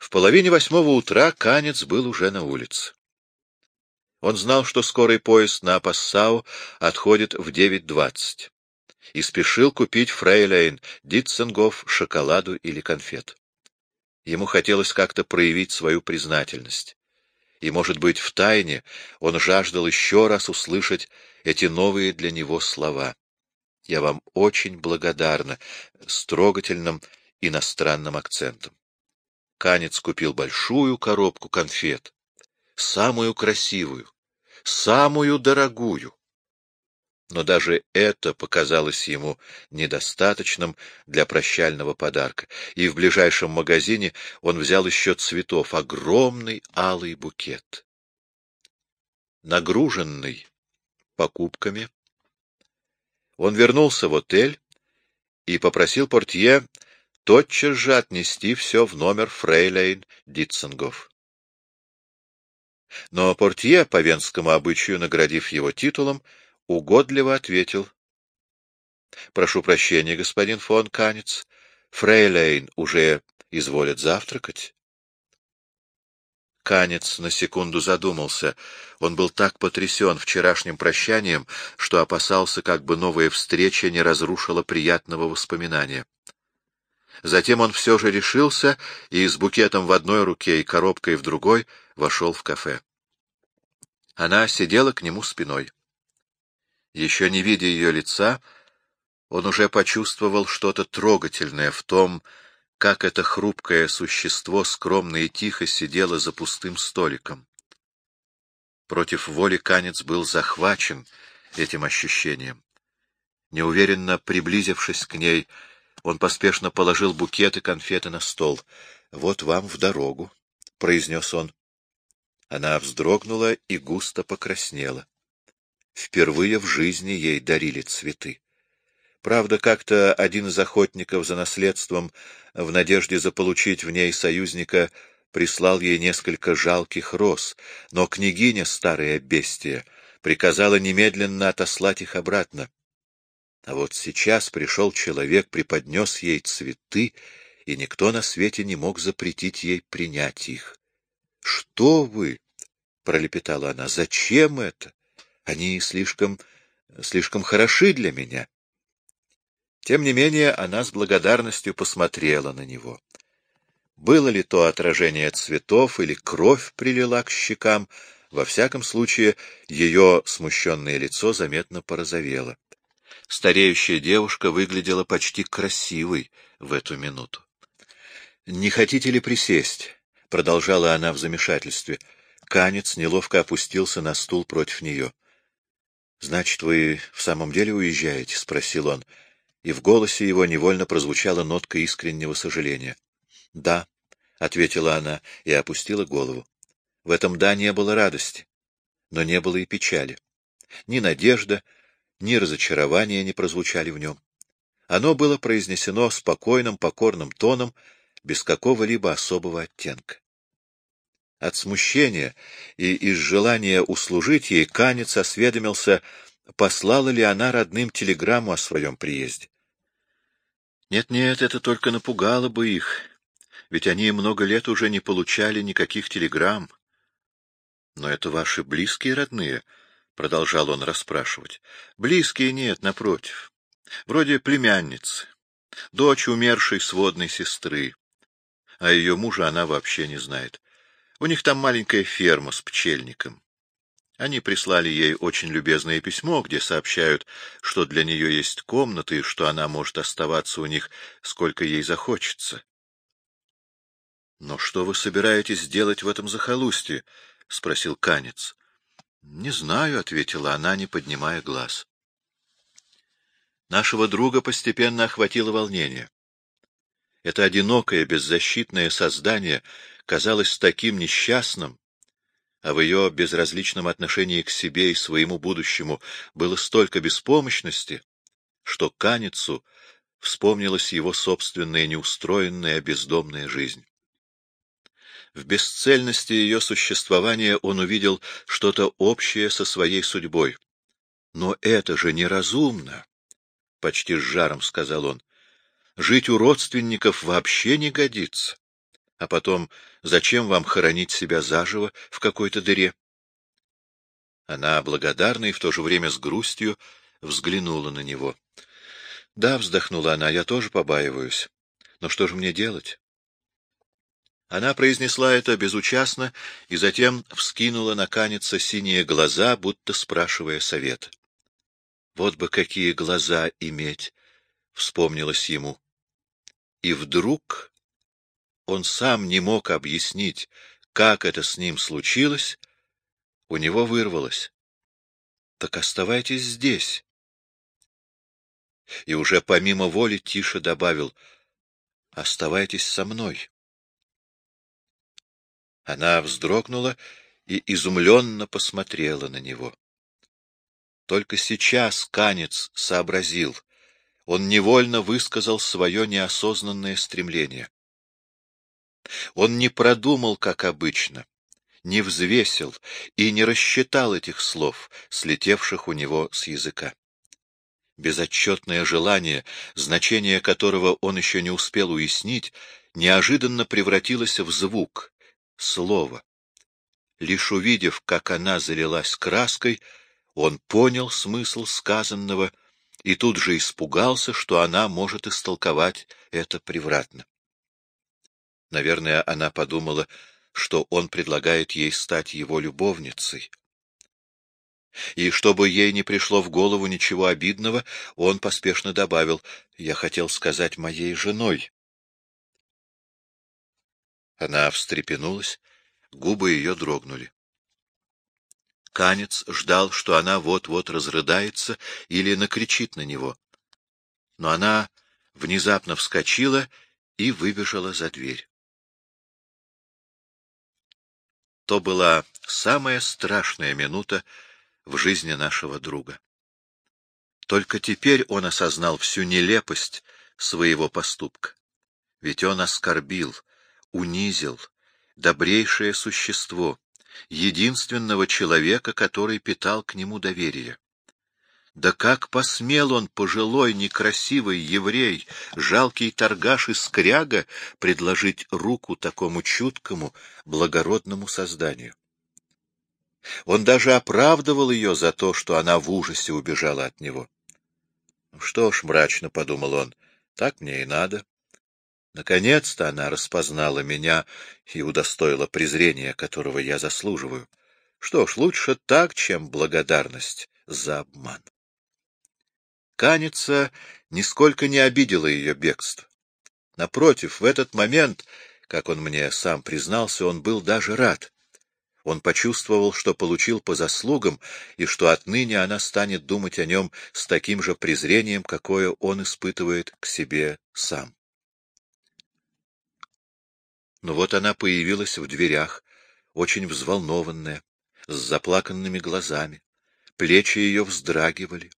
В половине восьмого утра Канец был уже на улице. Он знал, что скорый поезд на Пассау отходит в 9.20 и спешил купить фрейлейн Дитценгоф шоколаду или конфет. Ему хотелось как-то проявить свою признательность. И, может быть, в тайне он жаждал еще раз услышать эти новые для него слова. «Я вам очень благодарна» с трогательным иностранным акцентом. Канец купил большую коробку конфет, самую красивую, самую дорогую но даже это показалось ему недостаточным для прощального подарка, и в ближайшем магазине он взял еще цветов, огромный алый букет. Нагруженный покупками, он вернулся в отель и попросил портье тотчас же отнести все в номер фрейлейн Дитцингов. Но портье, по венскому обычаю наградив его титулом, угодливо ответил. — Прошу прощения, господин фон Канец, фрейлейн уже изволит завтракать. Канец на секунду задумался. Он был так потрясен вчерашним прощанием, что опасался, как бы новая встреча не разрушила приятного воспоминания. Затем он все же решился и с букетом в одной руке и коробкой в другой вошел в кафе. Она сидела к нему спиной. Еще не видя ее лица, он уже почувствовал что-то трогательное в том, как это хрупкое существо скромно и тихо сидело за пустым столиком. Против воли Канец был захвачен этим ощущением. Неуверенно приблизившись к ней, он поспешно положил букет и конфеты на стол. — Вот вам в дорогу, — произнес он. Она вздрогнула и густо покраснела. Впервые в жизни ей дарили цветы. Правда, как-то один из охотников за наследством, в надежде заполучить в ней союзника, прислал ей несколько жалких роз, но княгиня, старая бестия, приказала немедленно отослать их обратно. А вот сейчас пришел человек, преподнес ей цветы, и никто на свете не мог запретить ей принять их. — Что вы? — пролепетала она. — Зачем это? Они слишком... слишком хороши для меня. Тем не менее, она с благодарностью посмотрела на него. Было ли то отражение цветов или кровь прилила к щекам, во всяком случае, ее смущенное лицо заметно порозовело. Стареющая девушка выглядела почти красивой в эту минуту. — Не хотите ли присесть? — продолжала она в замешательстве. Канец неловко опустился на стул против нее. — Значит, вы в самом деле уезжаете? — спросил он, и в голосе его невольно прозвучала нотка искреннего сожаления. — Да, — ответила она и опустила голову. В этом «да» не было радости, но не было и печали. Ни надежда, ни разочарование не прозвучали в нем. Оно было произнесено спокойным, покорным тоном, без какого-либо особого оттенка. От смущения и из желания услужить ей Канец осведомился, послала ли она родным телеграмму о своем приезде. Нет-нет, это только напугало бы их, ведь они много лет уже не получали никаких телеграмм. Но это ваши близкие родные, — продолжал он расспрашивать. Близкие нет, напротив. Вроде племянницы, дочь умершей сводной сестры. А ее мужа она вообще не знает. У них там маленькая ферма с пчельником. Они прислали ей очень любезное письмо, где сообщают, что для нее есть комната и что она может оставаться у них, сколько ей захочется. — Но что вы собираетесь делать в этом захолустье? — спросил Канец. — Не знаю, — ответила она, не поднимая глаз. Нашего друга постепенно охватило волнение. Это одинокое, беззащитное создание казалось таким несчастным, а в ее безразличном отношении к себе и своему будущему было столько беспомощности, что Каницу вспомнилась его собственная неустроенная бездомная жизнь. В бесцельности ее существования он увидел что-то общее со своей судьбой. «Но это же неразумно!» — почти с жаром сказал он. «Жить у родственников вообще не годится. А потом, зачем вам хоронить себя заживо в какой-то дыре? Она благодарна и в то же время с грустью взглянула на него. — Да, — вздохнула она, — я тоже побаиваюсь. Но что же мне делать? Она произнесла это безучастно и затем вскинула на каница синие глаза, будто спрашивая совет. Вот бы какие глаза иметь, — вспомнилось ему. И вдруг он сам не мог объяснить, как это с ним случилось, у него вырвалось. — Так оставайтесь здесь. И уже помимо воли тише добавил — Оставайтесь со мной. Она вздрогнула и изумленно посмотрела на него. Только сейчас Канец сообразил. Он невольно высказал свое неосознанное стремление. Он не продумал, как обычно, не взвесил и не рассчитал этих слов, слетевших у него с языка. Безотчетное желание, значение которого он еще не успел уяснить, неожиданно превратилось в звук, слово. Лишь увидев, как она залилась краской, он понял смысл сказанного и тут же испугался, что она может истолковать это превратно. Наверное, она подумала, что он предлагает ей стать его любовницей. И чтобы ей не пришло в голову ничего обидного, он поспешно добавил, «Я хотел сказать моей женой». Она встрепенулась, губы ее дрогнули. Канец ждал, что она вот-вот разрыдается или накричит на него. Но она внезапно вскочила и выбежала за дверь. То была самая страшная минута в жизни нашего друга. Только теперь он осознал всю нелепость своего поступка. Ведь он оскорбил, унизил добрейшее существо, единственного человека, который питал к нему доверие. Да как посмел он, пожилой, некрасивый еврей, жалкий торгаш и скряга, предложить руку такому чуткому, благородному созданию? Он даже оправдывал ее за то, что она в ужасе убежала от него. «Ну что ж, — мрачно подумал он, — так мне и надо. Наконец-то она распознала меня и удостоила презрения, которого я заслуживаю. Что ж, лучше так, чем благодарность за обман. Каница нисколько не обидела ее бегство. Напротив, в этот момент, как он мне сам признался, он был даже рад. Он почувствовал, что получил по заслугам, и что отныне она станет думать о нем с таким же презрением, какое он испытывает к себе сам. Но вот она появилась в дверях, очень взволнованная, с заплаканными глазами. Плечи ее вздрагивали.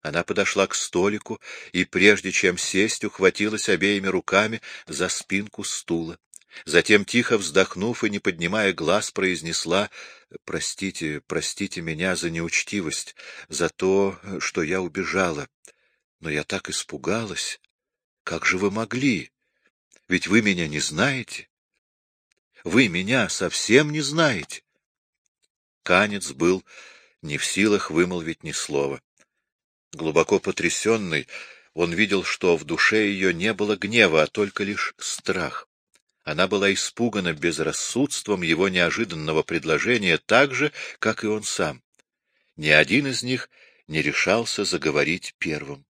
Она подошла к столику и, прежде чем сесть, ухватилась обеими руками за спинку стула. Затем, тихо вздохнув и не поднимая глаз, произнесла «Простите, простите меня за неучтивость, за то, что я убежала. Но я так испугалась. Как же вы могли? Ведь вы меня не знаете. Вы меня совсем не знаете. Канец был не в силах вымолвить ни слова. Глубоко потрясенный, он видел, что в душе ее не было гнева, а только лишь страх. Она была испугана безрассудством его неожиданного предложения так же, как и он сам. Ни один из них не решался заговорить первым.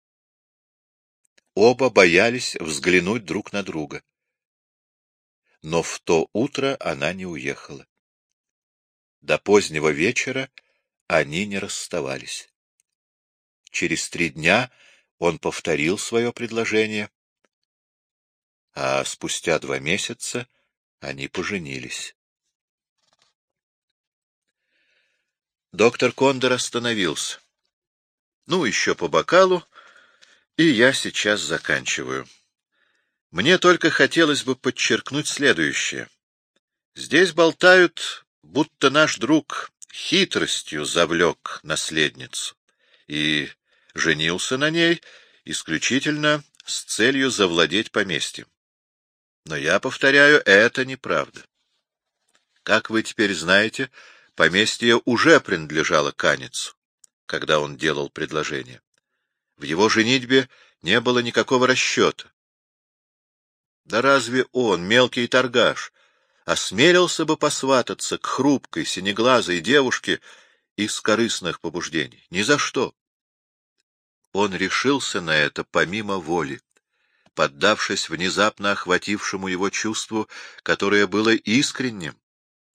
Оба боялись взглянуть друг на друга но в то утро она не уехала. До позднего вечера они не расставались. Через три дня он повторил свое предложение, а спустя два месяца они поженились. Доктор Кондор остановился. Ну, еще по бокалу, и я сейчас заканчиваю. Мне только хотелось бы подчеркнуть следующее. Здесь болтают, будто наш друг хитростью завлек наследницу и женился на ней исключительно с целью завладеть поместьем. Но я повторяю, это неправда. Как вы теперь знаете, поместье уже принадлежало Каницу, когда он делал предложение. В его женитьбе не было никакого расчета. Да разве он, мелкий торгаш, осмелился бы посвататься к хрупкой, синеглазой девушке из корыстных побуждений? Ни за что. Он решился на это помимо воли, поддавшись внезапно охватившему его чувству, которое было искренним,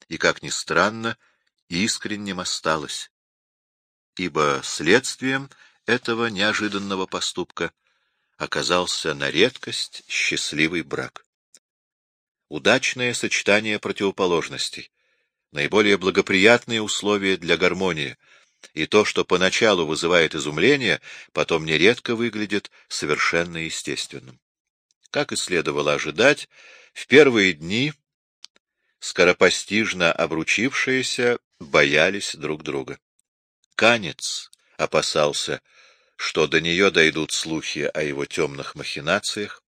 и, как ни странно, искренним осталось. Ибо следствием этого неожиданного поступка оказался на редкость счастливый брак удачное сочетание противоположностей, наиболее благоприятные условия для гармонии, и то, что поначалу вызывает изумление, потом нередко выглядит совершенно естественным. Как и следовало ожидать, в первые дни скоропостижно обручившиеся боялись друг друга. Канец опасался, что до нее дойдут слухи о его темных махинациях,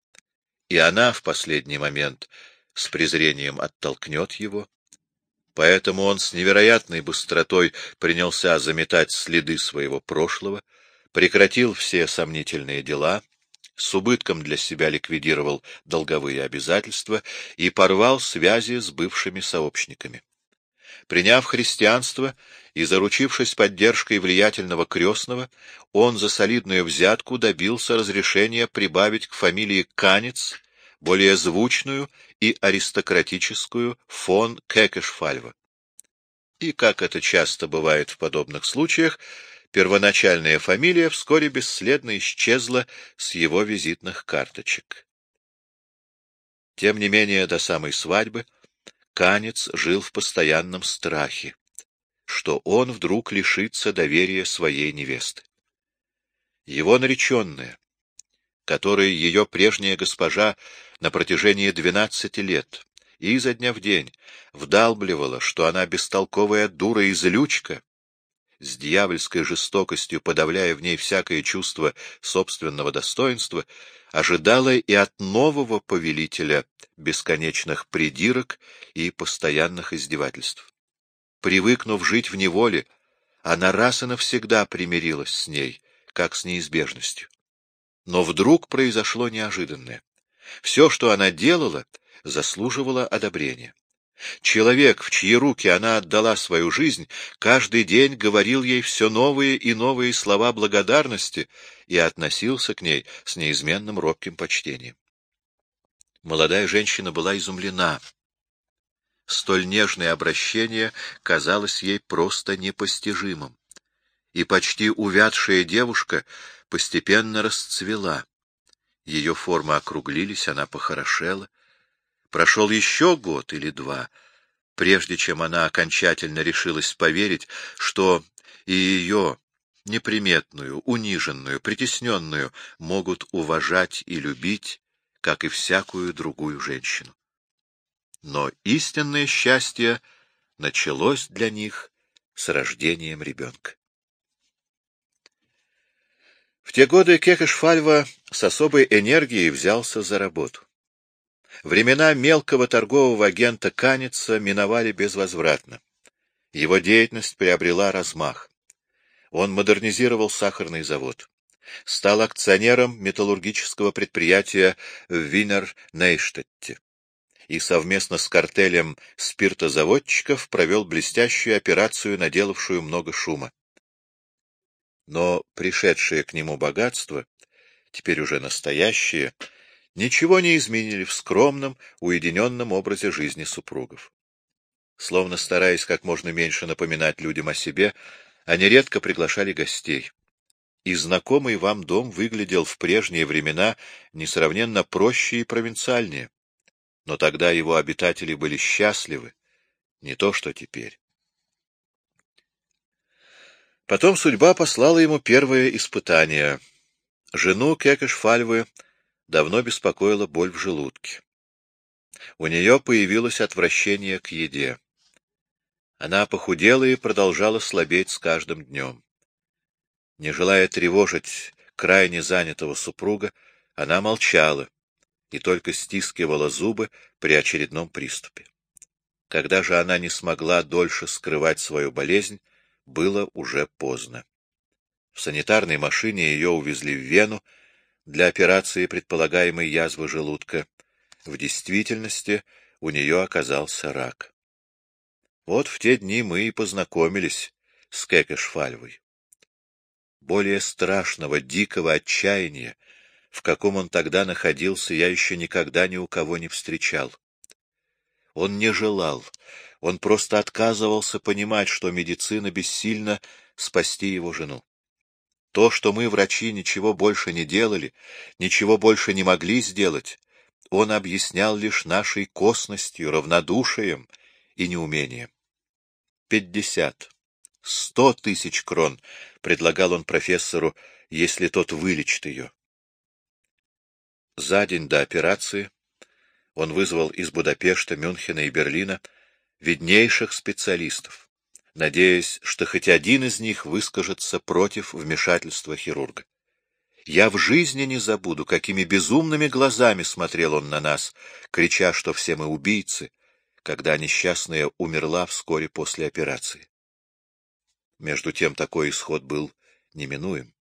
и она в последний момент с презрением оттолкнет его. Поэтому он с невероятной быстротой принялся заметать следы своего прошлого, прекратил все сомнительные дела, с убытком для себя ликвидировал долговые обязательства и порвал связи с бывшими сообщниками. Приняв христианство и заручившись поддержкой влиятельного крестного, он за солидную взятку добился разрешения прибавить к фамилии Канец более звучную и аристократическую фон Кекешфальва. И, как это часто бывает в подобных случаях, первоначальная фамилия вскоре бесследно исчезла с его визитных карточек. Тем не менее, до самой свадьбы Канец жил в постоянном страхе, что он вдруг лишится доверия своей невесты. Его нареченная, которой ее прежняя госпожа на протяжении двенадцати лет и изо дня в день вдалбливала, что она бестолковая дура и злючка, с дьявольской жестокостью подавляя в ней всякое чувство собственного достоинства, ожидала и от нового повелителя бесконечных придирок и постоянных издевательств. Привыкнув жить в неволе, она раз и навсегда примирилась с ней, как с неизбежностью. Но вдруг произошло неожиданное. Все, что она делала, заслуживало одобрения. Человек, в чьи руки она отдала свою жизнь, каждый день говорил ей все новые и новые слова благодарности и относился к ней с неизменным робким почтением. Молодая женщина была изумлена. Столь нежное обращение казалось ей просто непостижимым, и почти увядшая девушка постепенно расцвела. Ее формы округлились, она похорошела. Прошел еще год или два, прежде чем она окончательно решилась поверить, что и ее, неприметную, униженную, притесненную, могут уважать и любить, как и всякую другую женщину. Но истинное счастье началось для них с рождением ребенка. В те годы Кекешфальва с особой энергией взялся за работу. Времена мелкого торгового агента Каница миновали безвозвратно. Его деятельность приобрела размах. Он модернизировал сахарный завод. Стал акционером металлургического предприятия в Винер-Нейштетте и совместно с картелем спиртозаводчиков провел блестящую операцию, наделавшую много шума. Но пришедшее к нему богатство, теперь уже настоящее, ничего не изменили в скромном, уединенном образе жизни супругов. Словно стараясь как можно меньше напоминать людям о себе, они редко приглашали гостей. И знакомый вам дом выглядел в прежние времена несравненно проще и провинциальнее. Но тогда его обитатели были счастливы, не то что теперь. Потом судьба послала ему первое испытание. Жену Кекешфальвы давно беспокоила боль в желудке. У нее появилось отвращение к еде. Она похудела и продолжала слабеть с каждым днем. Не желая тревожить крайне занятого супруга, она молчала, и только стискивала зубы при очередном приступе. Когда же она не смогла дольше скрывать свою болезнь, было уже поздно. В санитарной машине ее увезли в Вену для операции предполагаемой язвы желудка. В действительности у нее оказался рак. Вот в те дни мы и познакомились с Кекешфальвой. Более страшного, дикого отчаяния, в каком он тогда находился, я еще никогда ни у кого не встречал. Он не желал, он просто отказывался понимать, что медицина бессильна спасти его жену. То, что мы, врачи, ничего больше не делали, ничего больше не могли сделать, он объяснял лишь нашей косностью, равнодушием и неумением. Пятьдесят, сто тысяч крон предлагал он профессору, если тот вылечит ее. За день до операции он вызвал из Будапешта, Мюнхена и Берлина виднейших специалистов, надеясь, что хоть один из них выскажется против вмешательства хирурга. Я в жизни не забуду, какими безумными глазами смотрел он на нас, крича, что все мы убийцы, когда несчастная умерла вскоре после операции. Между тем такой исход был неминуем.